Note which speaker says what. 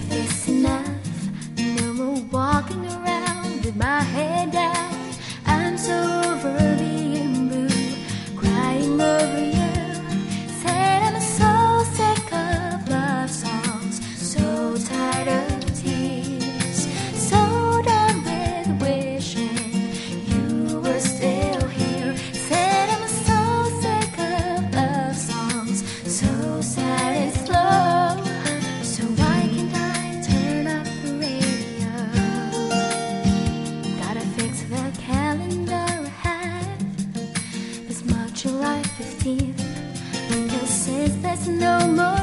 Speaker 1: enough is enough. No more walking around with my head. no more.